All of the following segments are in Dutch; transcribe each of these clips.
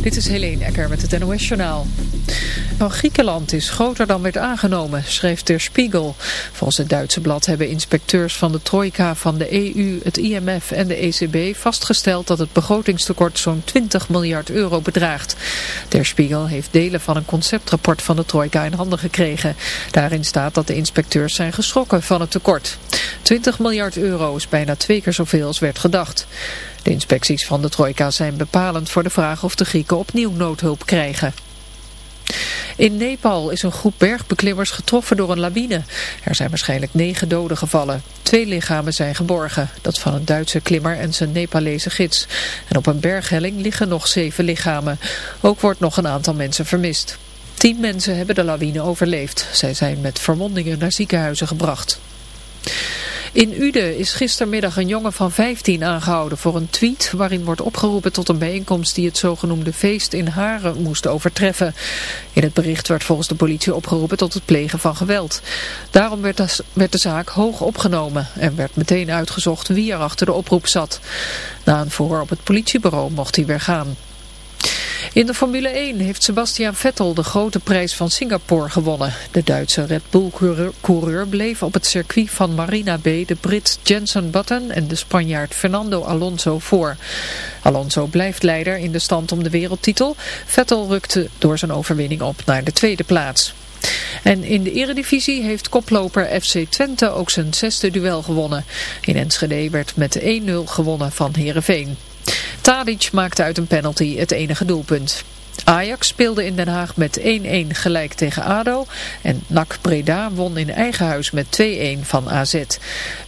Dit is Helene Ecker met het NOS-journaal. Van Griekenland is groter dan werd aangenomen, schreef Der Spiegel. Volgens het Duitse blad hebben inspecteurs van de trojka van de EU, het IMF en de ECB vastgesteld dat het begrotingstekort zo'n 20 miljard euro bedraagt. Der Spiegel heeft delen van een conceptrapport van de trojka in handen gekregen. Daarin staat dat de inspecteurs zijn geschrokken van het tekort. 20 miljard euro is bijna twee keer zoveel als werd gedacht. De inspecties van de trojka zijn bepalend voor de vraag of de Grieken opnieuw noodhulp krijgen. In Nepal is een groep bergbeklimmers getroffen door een lawine. Er zijn waarschijnlijk negen doden gevallen. Twee lichamen zijn geborgen. Dat van een Duitse klimmer en zijn Nepalese gids. En op een berghelling liggen nog zeven lichamen. Ook wordt nog een aantal mensen vermist. Tien mensen hebben de lawine overleefd. Zij zijn met verwondingen naar ziekenhuizen gebracht. In Uden is gistermiddag een jongen van 15 aangehouden voor een tweet waarin wordt opgeroepen tot een bijeenkomst die het zogenoemde feest in Haren moest overtreffen. In het bericht werd volgens de politie opgeroepen tot het plegen van geweld. Daarom werd de, werd de zaak hoog opgenomen en werd meteen uitgezocht wie er achter de oproep zat. Na een verhoor op het politiebureau mocht hij weer gaan. In de Formule 1 heeft Sebastian Vettel de grote prijs van Singapore gewonnen. De Duitse Red Bull-coureur bleef op het circuit van Marina Bay de Brit Jenson Button en de Spanjaard Fernando Alonso voor. Alonso blijft leider in de stand om de wereldtitel. Vettel rukte door zijn overwinning op naar de tweede plaats. En in de eredivisie heeft koploper FC Twente ook zijn zesde duel gewonnen. In Enschede werd met 1-0 gewonnen van Heerenveen. Tadic maakte uit een penalty het enige doelpunt. Ajax speelde in Den Haag met 1-1 gelijk tegen ADO en NAC Breda won in eigen huis met 2-1 van AZ.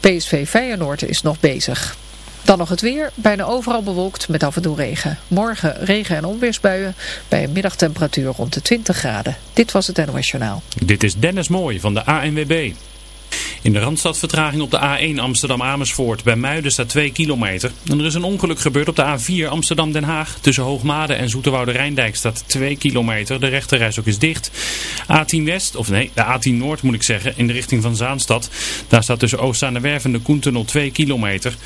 PSV Feyenoord is nog bezig. Dan nog het weer, bijna overal bewolkt met af en toe regen. Morgen regen- en onweersbuien bij een middagtemperatuur rond de 20 graden. Dit was het NOS Journaal. Dit is Dennis Mooij van de ANWB. In de Randstad vertraging op de A1 Amsterdam-Amersfoort. Bij Muiden staat 2 kilometer. En er is een ongeluk gebeurd op de A4 Amsterdam-Den Haag. Tussen Hoogmade en Zoeterwoude-Rijndijk staat 2 kilometer. De rechterreis ook is dicht. A10 West, of nee, de A10 Noord moet ik zeggen, in de richting van Zaanstad. Daar staat tussen Oostzaanewerf en de Koentunnel 2 kilometer.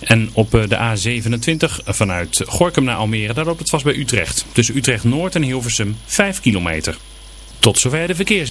En op eh, de A27 vanuit Gorkum naar Almere, daar loopt het vast bij Utrecht. Tussen Utrecht Noord en Hilversum 5 kilometer. Tot zover de verkeers.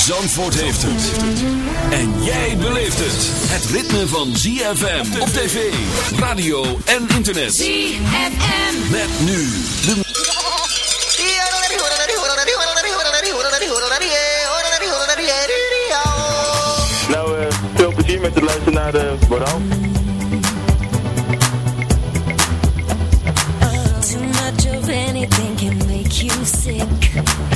Zandvoort heeft het. En jij beleeft het. Het ritme van ZFM op tv, radio en internet. ZFM. Met nu de... Nou, eh, veel plezier met het luisteren naar de moraal. Too much of anything can make you sick.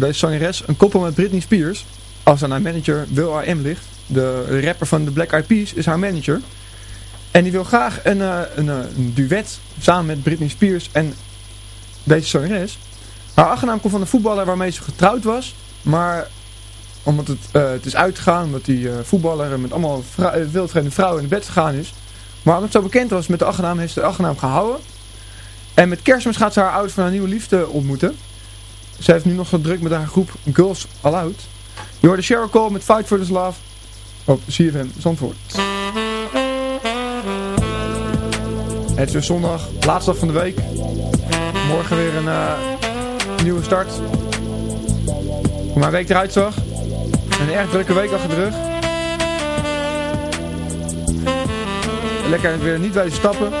deze zangeres een koppel met Britney Spears. Als aan haar manager Will I Am ligt. De rapper van de Black Eyed Peas is haar manager. En die wil graag een, eh, eh, een duet samen met Britney Spears en deze zangeres. Haar achternaam komt van de voetballer waarmee ze getrouwd was. Maar omdat het, eh, het is uitgegaan, omdat die voetballer met allemaal eh, wildvreemde vrouwen in bed gegaan is. Maar omdat het zo bekend was met de achternaam, heeft ze de achternaam gehouden. En met kerstmis gaat ze haar ouders van haar nieuwe liefde ontmoeten. Ze heeft nu nog zo druk met haar groep Girls Aloud. Je hoorde Cheryl Cole met Fight for This Love op CFM Zandvoort. Het is weer zondag, laatste dag van de week. Morgen weer een eh, nieuwe start. Hoe mijn week eruit zag. Een erg drukke week achter de rug. Lekker weer niet bij stappen.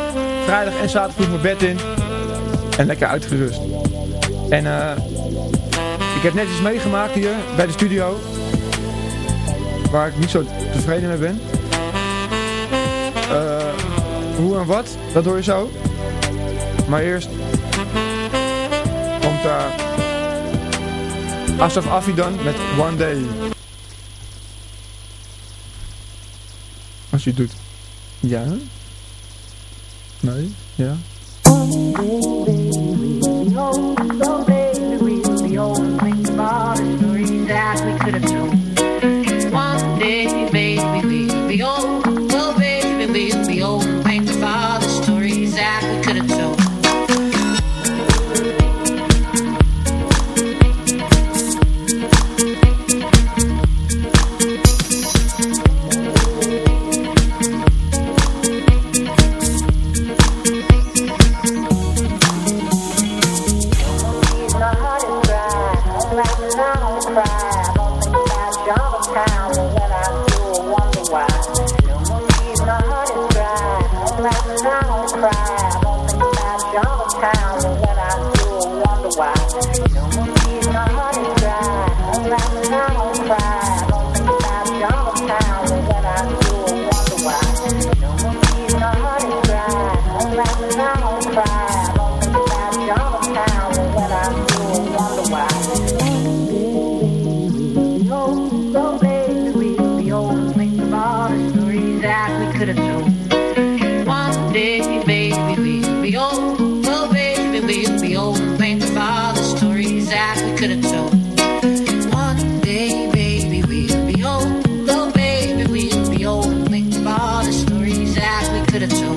Vrijdag en zaterdag vroeg mijn bed in. En lekker uitgerust. En eh... ik heb net iets meegemaakt hier bij de studio. Waar ik niet zo tevreden mee ben. Eh, hoe en wat, dat hoor je zo. Maar eerst komt daar Asaf Afidan met One Day. Als je het doet. Ja? Nee? Ja? to the truth.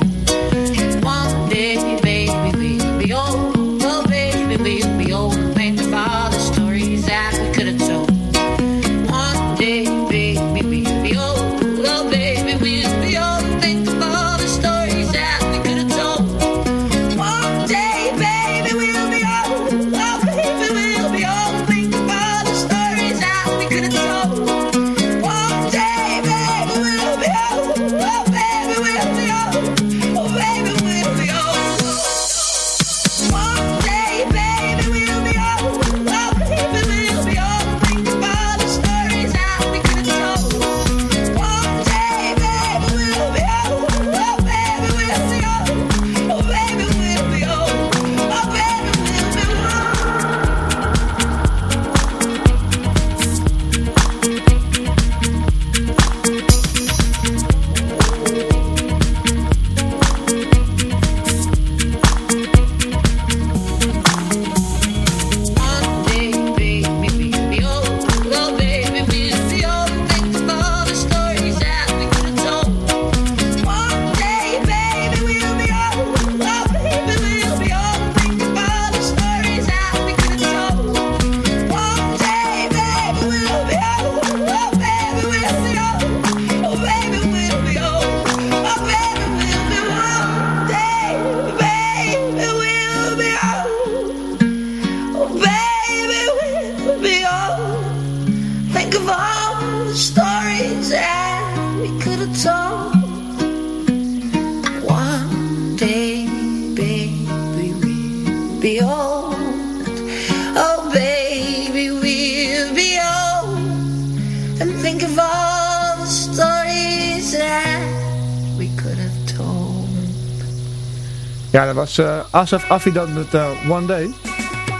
Ja, dat was eh, Asaf Afidan met eh, One Day.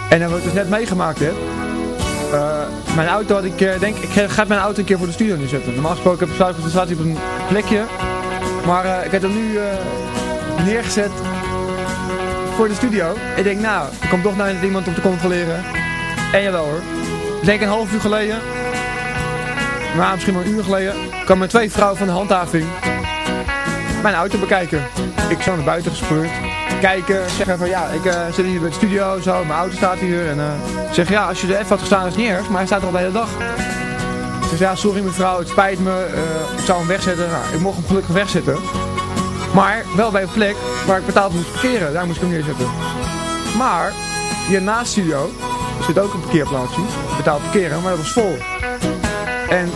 En wat ik dus net meegemaakt heb. eh, mijn auto had ik, denk ik ga- mijn auto een keer voor de studio neerzetten. Normaal gesproken heb ik dan staat hij op een plekje. Maar ik heb hem nu neergezet voor de studio. Ik denk, nou, er komt toch nou iemand om te controleren. En jawel hoor. Ik denk een half uur geleden, maar misschien wel een uur geleden, kwamen twee vrouwen van de handhaving mijn auto bekijken. Ik zo naar buiten gespeurd. Kijken, zeggen van ja, ik eh, zit hier bij de studio, zo, mijn auto staat hier. En ik zeg ja, als je er even had gestaan is het niet erg, maar hij staat er al de hele dag. Zeg ja, sorry mevrouw, het spijt me, eh, ik zou hem wegzetten. Nou, ik mocht hem gelukkig wegzetten. Maar wel bij een plek waar ik betaald moest parkeren, daar moest ik hem neerzetten. Maar, hier naast de studio zit ook een parkeerplaatsje, betaald parkeren, maar dat was vol. En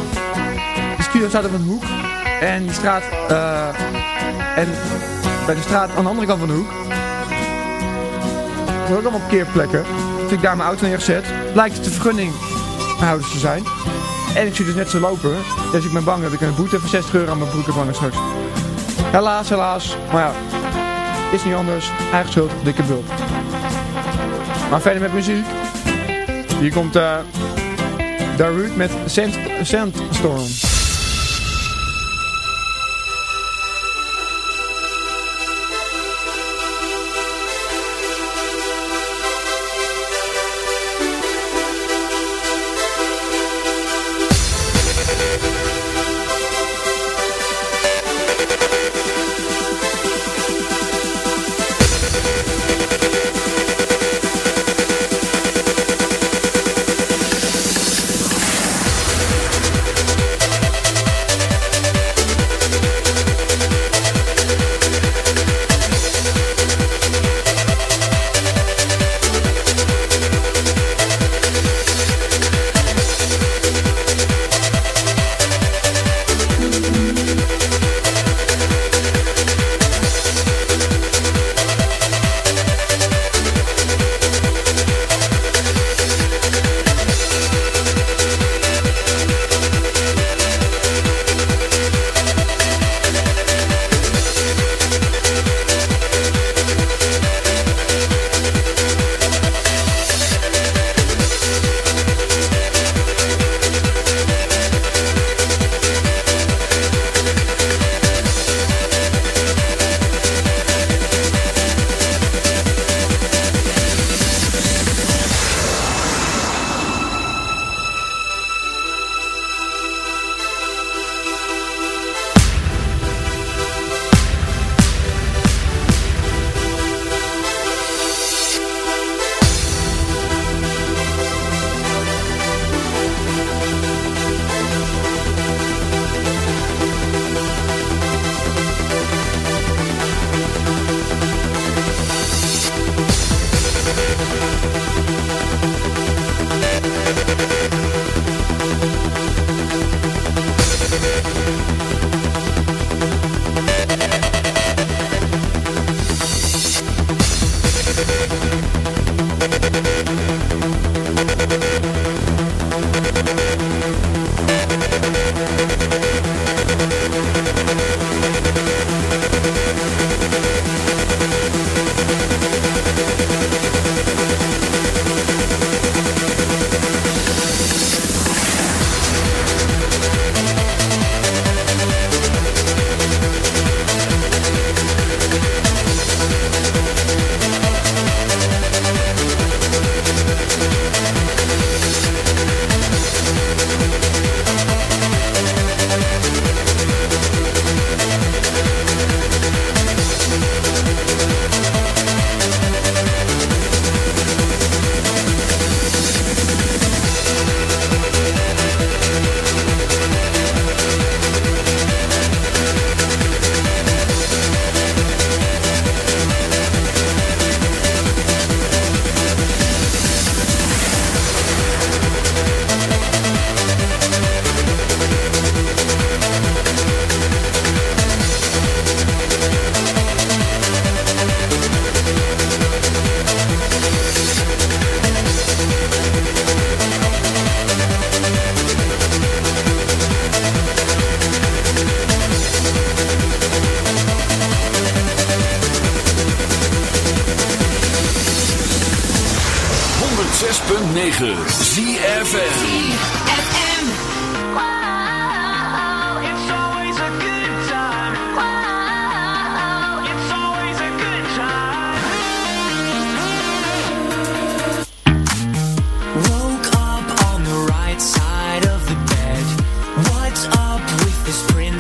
de studio staat op een hoek en die straat, en bij de straat aan de andere kant van de hoek. Er zijn ook allemaal parkeerplekken. Dus ik daar mijn auto neergezet. Blijkt het de vergunninghouders te zijn. En ik zie dus net zo lopen. Dus ik ben bang dat ik een boete van 60 euro aan mijn broek heb straks. Helaas, helaas. Maar ja, is niet anders. Eigen schuld, dikke bult. Maar verder met muziek. Hier komt eh Darude met Sand, Sandstorm.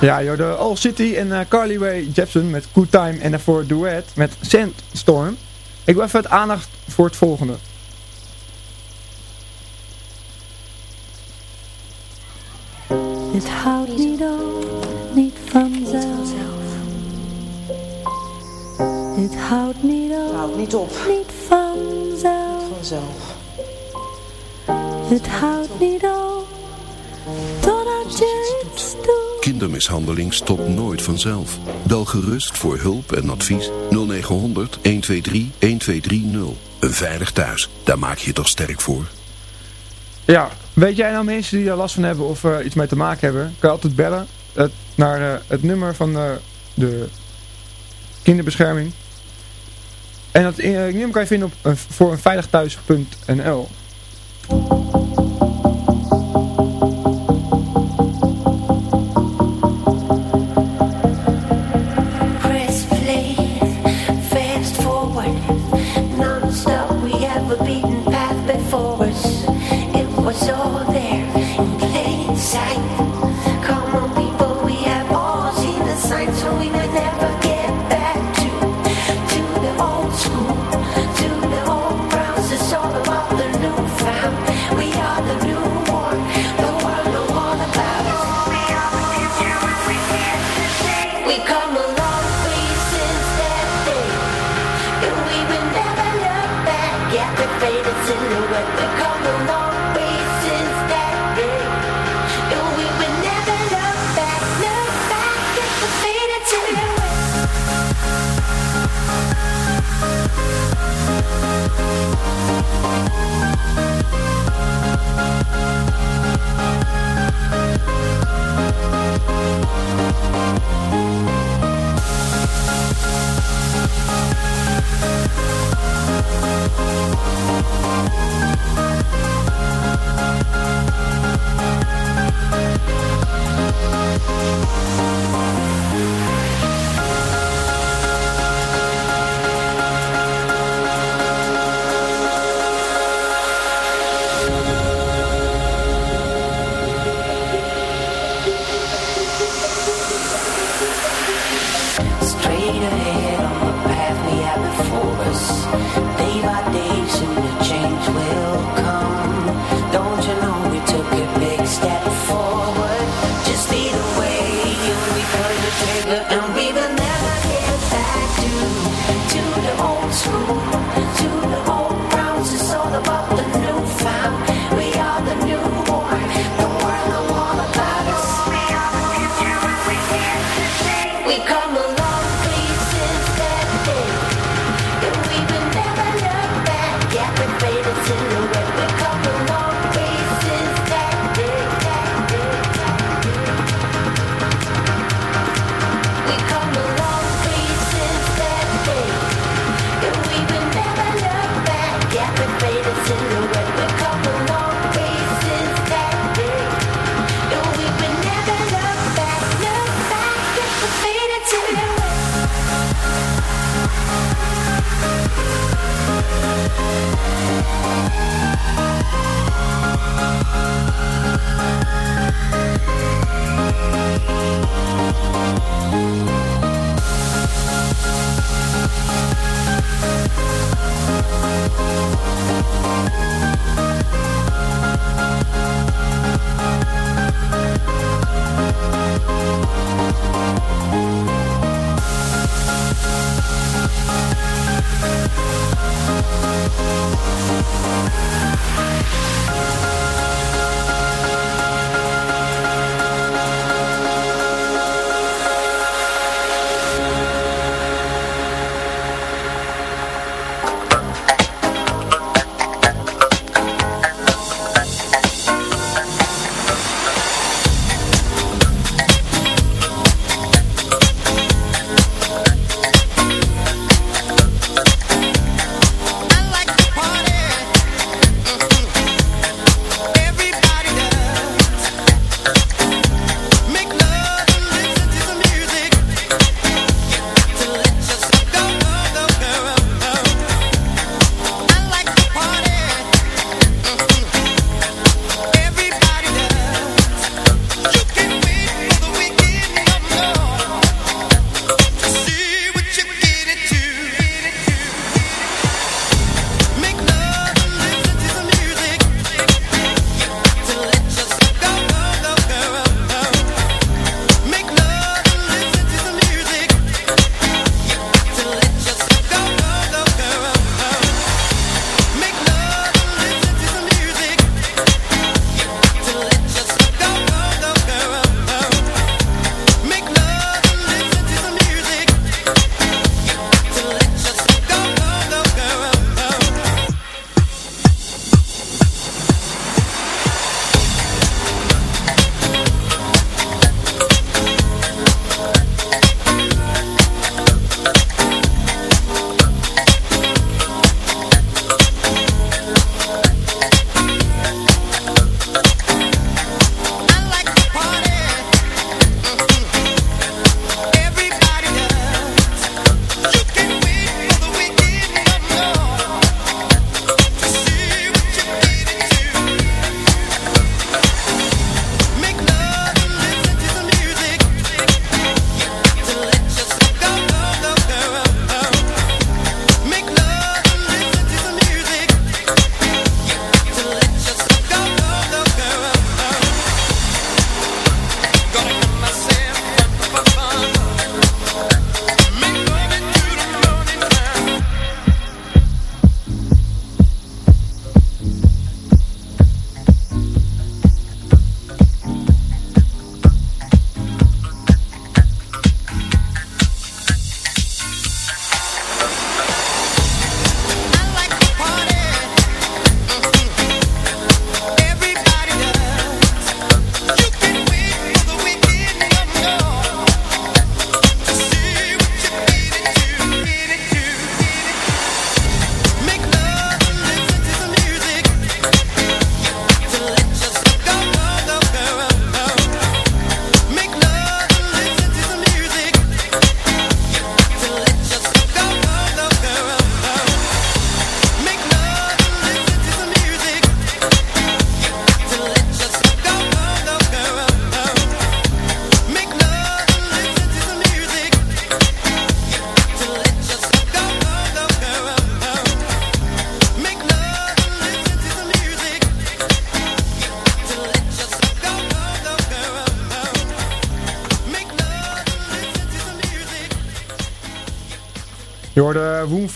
Ja, joh, de All City en eh, Carly Rae Jepsen met Good Time en daarvoor Duet met Sandstorm. Ik wil even het aandacht voor het volgende. Het houdt niet op, niet vanzelf. Het houdt niet op, houdt niet op. niet vanzelf. Vanzelf. Het houdt niet op, totdat je iets doet. Kindermishandeling stopt nooit vanzelf. Bel gerust voor hulp en advies 0900 123 1230. Een veilig thuis, daar maak je je toch sterk voor? Ja, weet jij nou mensen die daar last van hebben of er iets mee te maken hebben? Kan je altijd bellen naar eh, het nummer van eh, de kinderbescherming. En dat eh, nummer kan je vinden op voor een veiligthuis.nl. Thank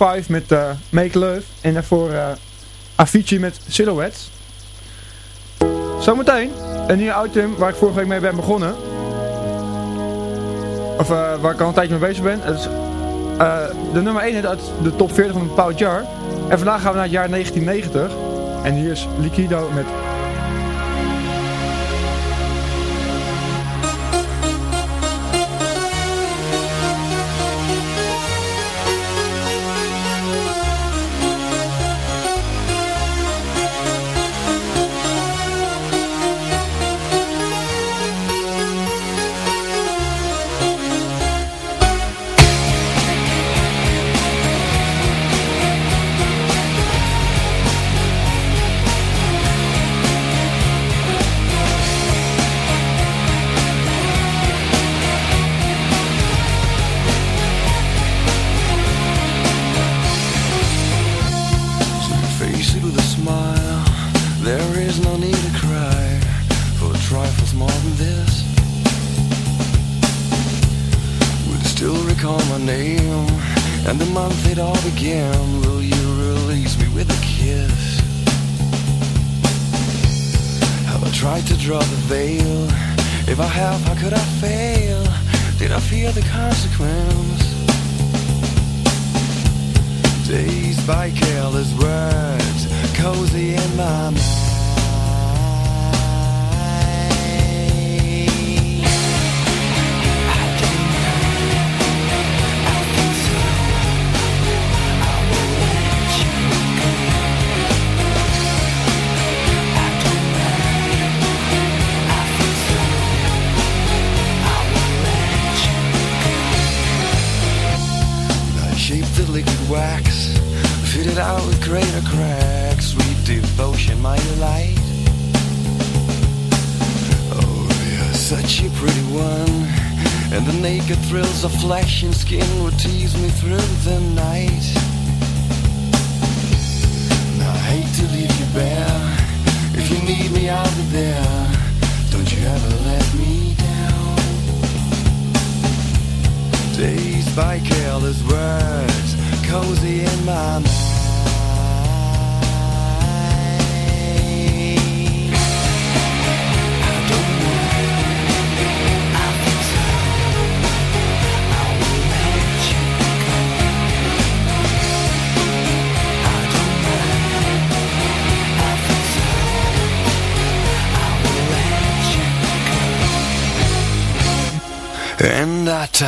5 met eh, Make Love. En daarvoor eh Avicii met Silhouettes. Zometeen een nieuw item waar ik vorige week mee ben begonnen. Of eh, waar ik al een tijdje mee bezig ben. Het is de nummer 1 uit de top 40 van een bepaald jaar. En vandaag gaan we naar het jaar 1990. En hier is Liquido met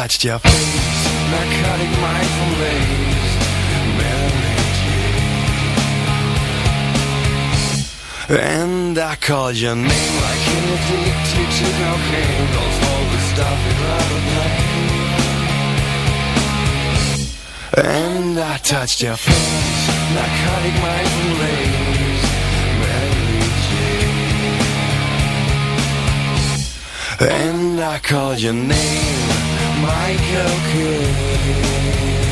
touched your face, narcotic mindful And I called your name. Like an addicted to cocaine, for the stuff rather play. And I touched your face, narcotic mindful Mary Jane. And I called your name, Michael Kidd.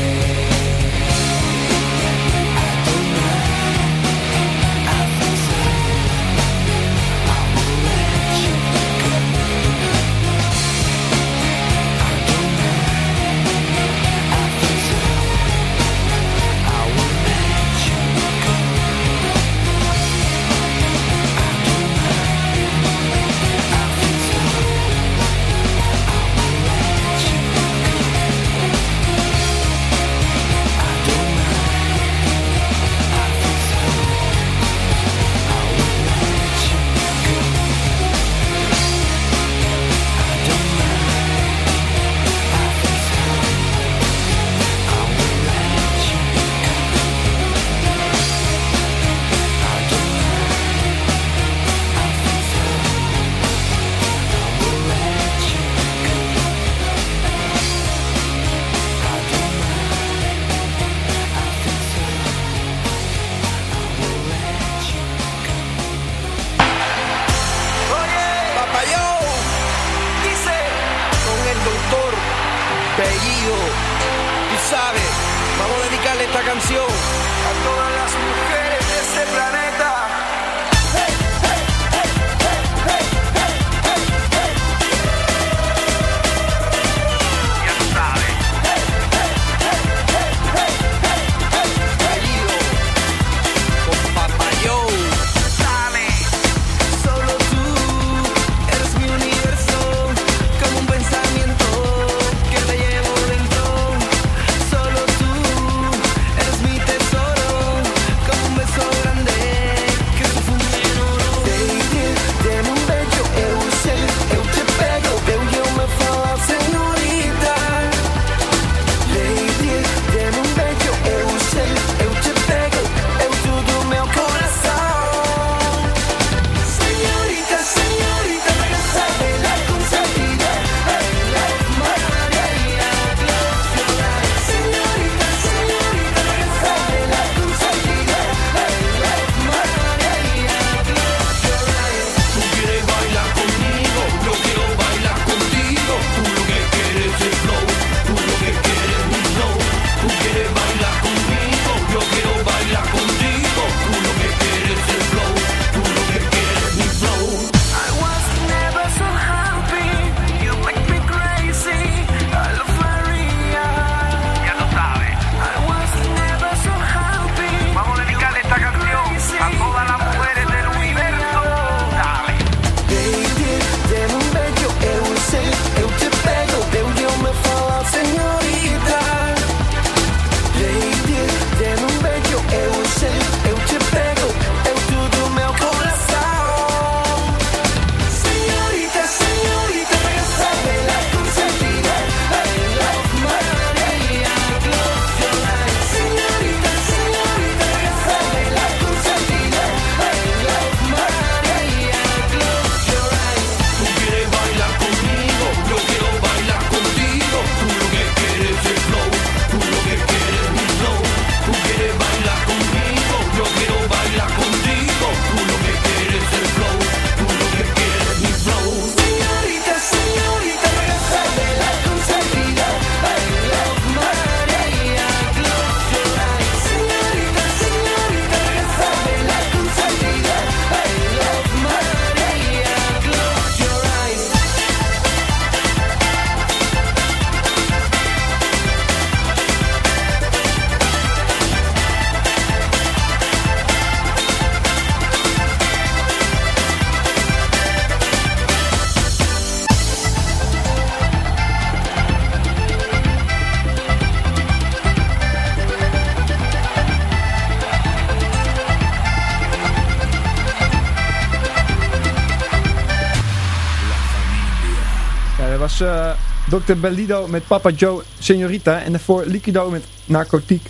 Was eh, Dr. Bellido met Papa Joe Senorita en daarvoor Liquido met Narcotiek.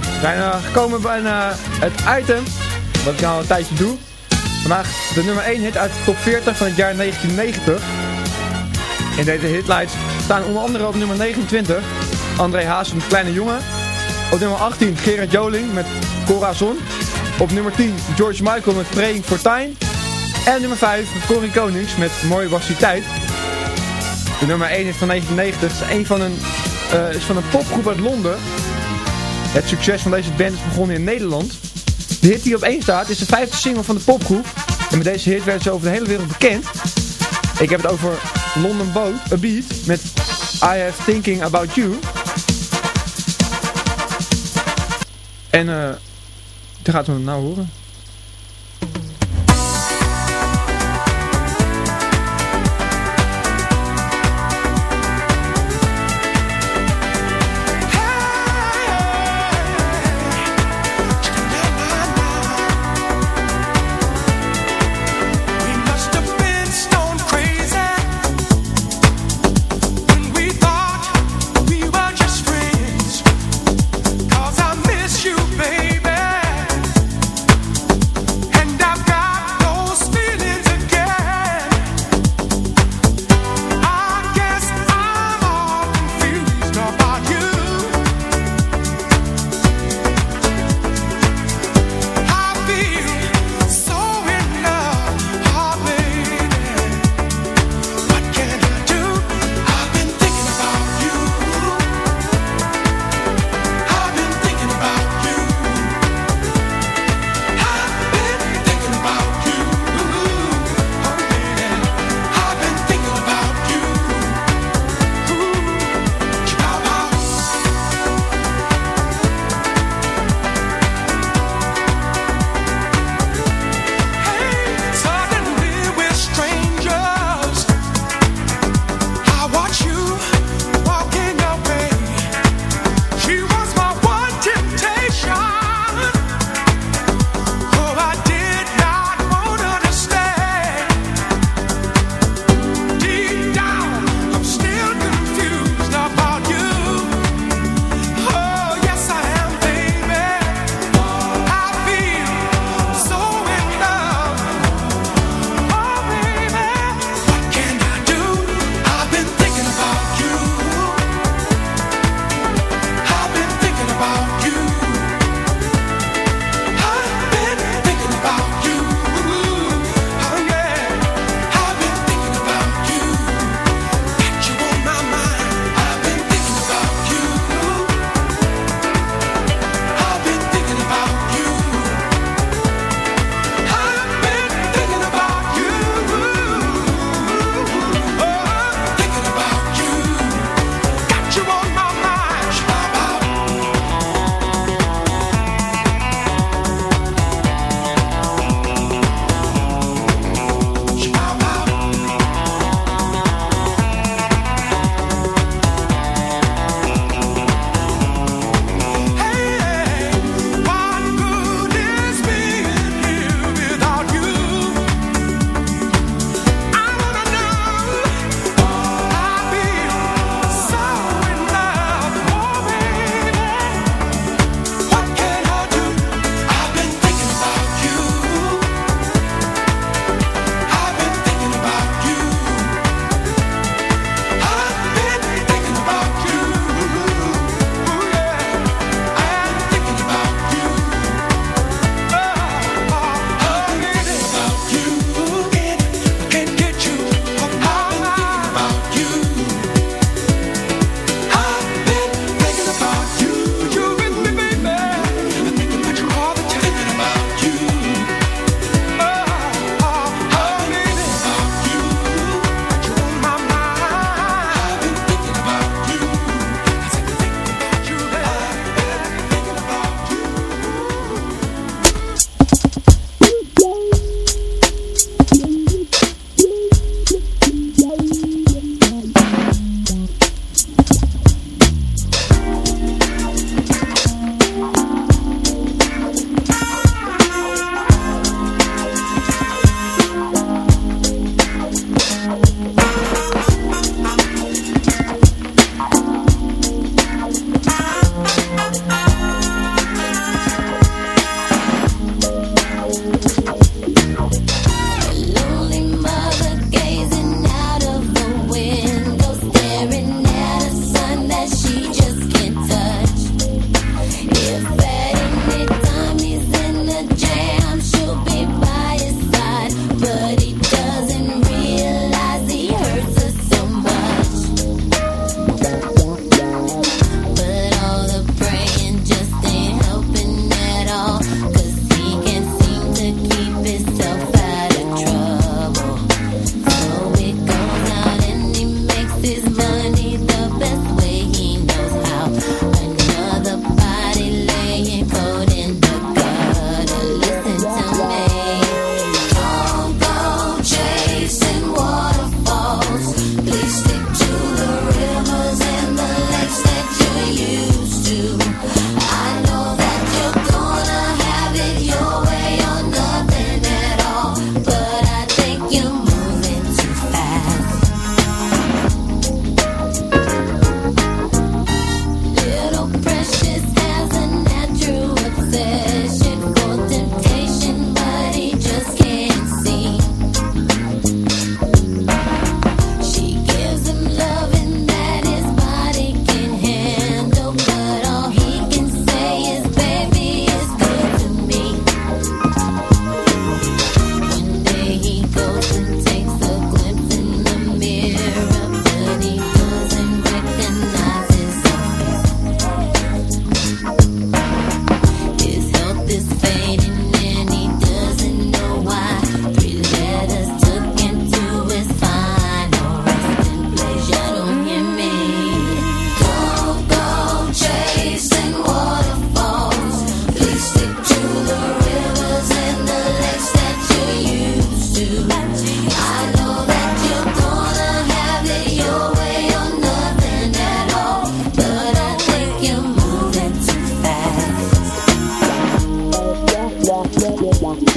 We zijn eh, gekomen bij eh, het item, wat ik al een tijdje doe. Vandaag de nummer 1 hit uit de top 40 van het jaar 1990. In deze hitlijst staan onder andere op nummer 29 André Haas met Kleine Jongen. Op nummer 18 Gerard Joling met Corazon. Op nummer 10 George Michael met Praying for Time. En nummer 5 Corrie Konings met Mooi was die tijd. De nummer 1 is van 1990. is, van een, eh, is van een popgroep uit Londen. Het succes van deze band is begonnen in Nederland. De hit die op 1 staat is de vijfde single van de popgroep. En met deze hit werden ze over de hele wereld bekend. Ik heb het over London Boat, A Beat met I Have Thinking About You. En eh, gaat hem nou horen.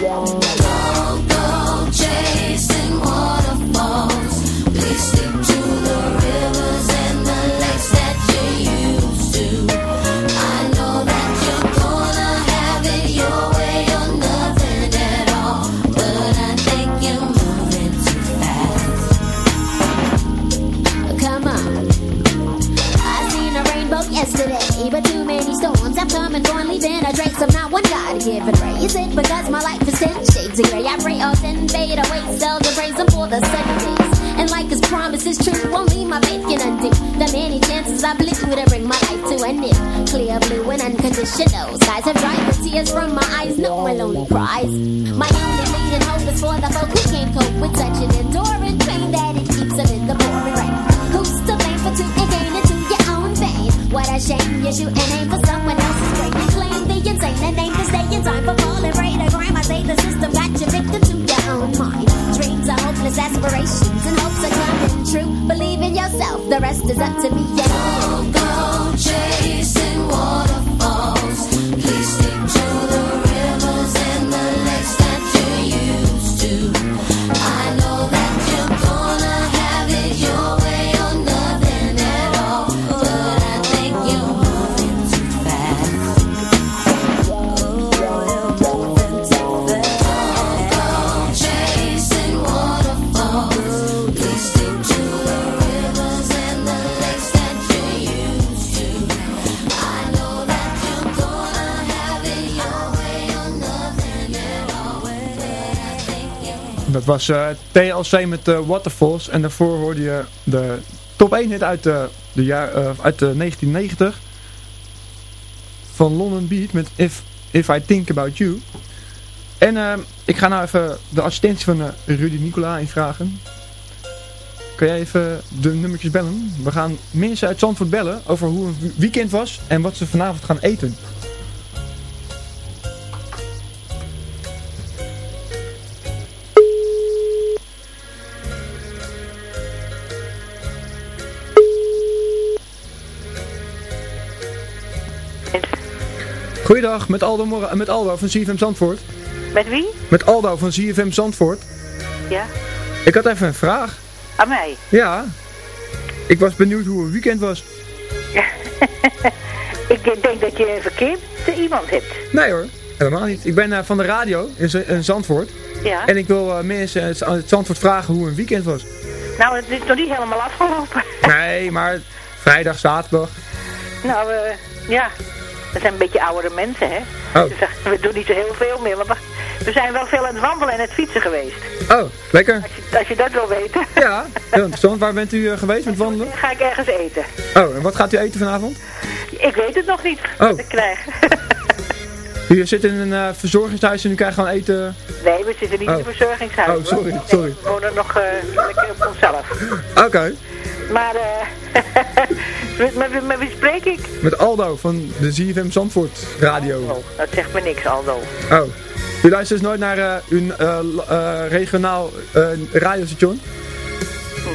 yeah. dat was eh, TLC met eh, Waterfalls. En daarvoor hoorde je de top 1 hit uit, de, de jaar, uit 1990. Van London Beat met If, If I Think About You. En ehm, ik ga nou even de assistentie van Rudy Nicola invragen. Kan jij even de nummertjes bellen? We gaan mensen uit Zandvoort bellen over hoe hun weekend was en wat ze vanavond gaan eten. Goeiedag, met Aldo, Mor met Aldo van CFM Zandvoort. Met wie? Met Aldo van CFM Zandvoort. Ja. Ik had even een vraag. Aan mij? Ja. Ik was benieuwd hoe een weekend was. ik denk dat je verkeerd iemand hebt. Nee hoor, helemaal niet. Ik ben eh, van de radio in, Zandvoort. Ja. En ik wil eh, mensen uit Zandvoort vragen hoe een weekend was. Nou, het is nog niet helemaal afgelopen. nee, maar vrijdag, zaterdag. Nou, eh, ja, we zijn een beetje oudere mensen, hè? Oh. Dus, we doen niet zo heel veel meer, maar we, zijn wel veel aan het wandelen en het fietsen geweest. Oh, lekker. Als je, als je dat wil weten. Ja, heel interessant. Waar bent u eh, geweest met wandelen? Dan ga ik ergens eten. Oh, en wat gaat u eten vanavond? Ik weet het nog niet Oh. wat ik krijg. U zit in een eh, verzorgingshuis en u krijgt gewoon eten... Nee, we zitten niet in Oh. een verzorgingshuis. Oh, sorry, Nee, sorry. we wonen nog eh, lekker op onszelf. Oké. Maar, eh met, met, met wie spreek ik? Met Aldo van de ZFM Zandvoort radio. Oh, dat zegt me niks, Aldo. Oh. U luistert dus nooit naar eh, uw eh, l- eh, regionaal eh, radiostation?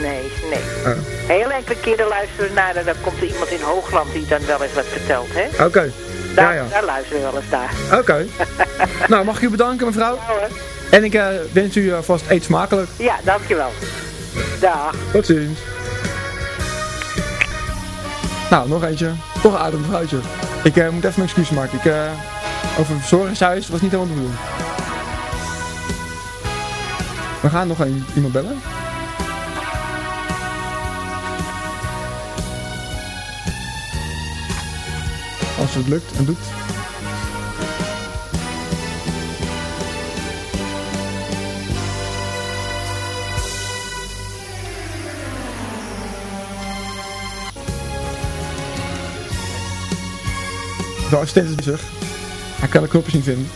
Nee, nee. Oh. Heel enkele keren luisteren we naar en dan komt er iemand in Hoogland die dan wel eens wat vertelt, hè? Oké. Daar, Ja, ja. daar luisteren we wel eens naar. Oké. nou, mag ik u bedanken mevrouw? Ja, hoor. En ik eh, wens u eh, vast eet smakelijk. Ja, dankjewel. Dag. Tot ziens. Nou, nog eentje. Toch een aardig mevrouwtje. Ik eh, moet even mijn excuses maken. Ik, eh, over een verzorgingshuis was niet helemaal de bedoeling. We gaan nog een, iemand bellen. Als het lukt en doet. De assistent is bezig. Hij kan de knopjes niet vinden.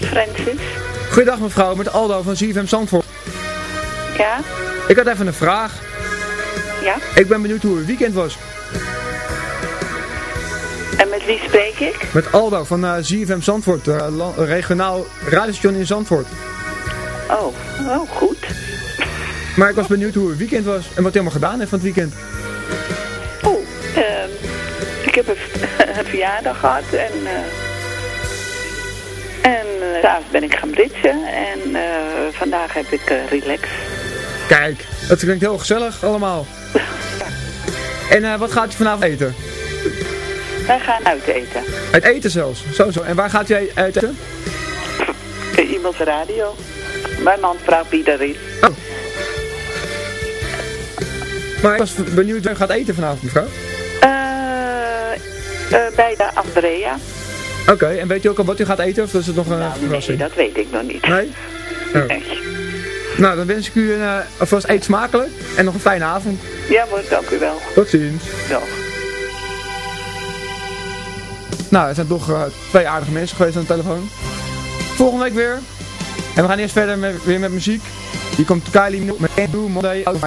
Francis? Goeiedag mevrouw, met Aldo van ZFM Zandvoort. Ja? Ik had even een vraag. Ja? Ik ben benieuwd hoe het weekend was. Wie spreek ik? Met Aldo van eh ZFM Zandvoort, eh, regionaal radiostation in Zandvoort. Oh, oh, goed. Maar ik was benieuwd hoe het weekend was en wat hij allemaal gedaan heeft van het weekend. Oh, ik heb een, een verjaardag gehad en, eh en eh, s'avonds ben ik gaan blitsen en eh, vandaag heb ik eh, relax. Kijk, het klinkt heel gezellig allemaal. En eh, wat gaat u vanavond eten? Wij gaan uit eten. Uit eten zelfs, zo zo. En waar gaat u uit eten? Iemands radio. Mijn man vraagt wie is. Maar ik was benieuwd waar u gaat eten vanavond, mevrouw. Eh, eh, bij de Andrea. Oké, en weet u ook al wat u gaat eten of is het nog een Nee, verrassing? dat weet ik nog niet. Nee? Oh. Nou, dan wens ik u een, eh, alvast eet smakelijk en nog een fijne avond. Ja hoor, dank u wel. Tot ziens. Dag. Nou, er zijn toch eh, twee aardige mensen geweest aan de telefoon. Volgende week weer. En we gaan eerst verder met, weer met muziek. Hier komt Kylie met Do Monday Out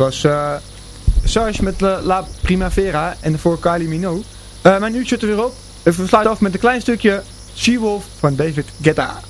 was eh Sarge met La, La Primavera en voor Kylie Minogue. Eh, mijn uurtje zit er weer op. We sluiten af met een klein stukje She-Wolf van David Guetta.